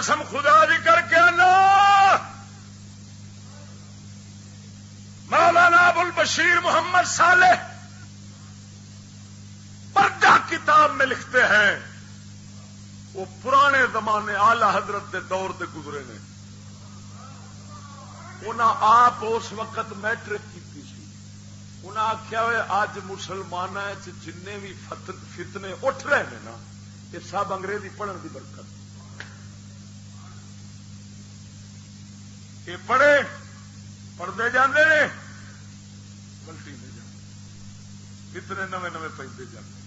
قسم خدا دی کر کے نا مولانا ابو البشیر محمد صالح پردہ کتاب میں لکھتے ہیں۔ وہ پرانے زمانے آلہ حضرت دے دور دے گزرے نے۔ انہاں آپ اس وقت میٹرک کی انہیں آخیا ہوئے اج مسلمان جن بھی فتنے اٹھ رہے ہیں نا، یہ سب انگریزی پڑھن کی برکت۔ یہ پڑھے پڑھتے جانے پلٹی نہیں جانے فتنے نویں نویں پہ جانے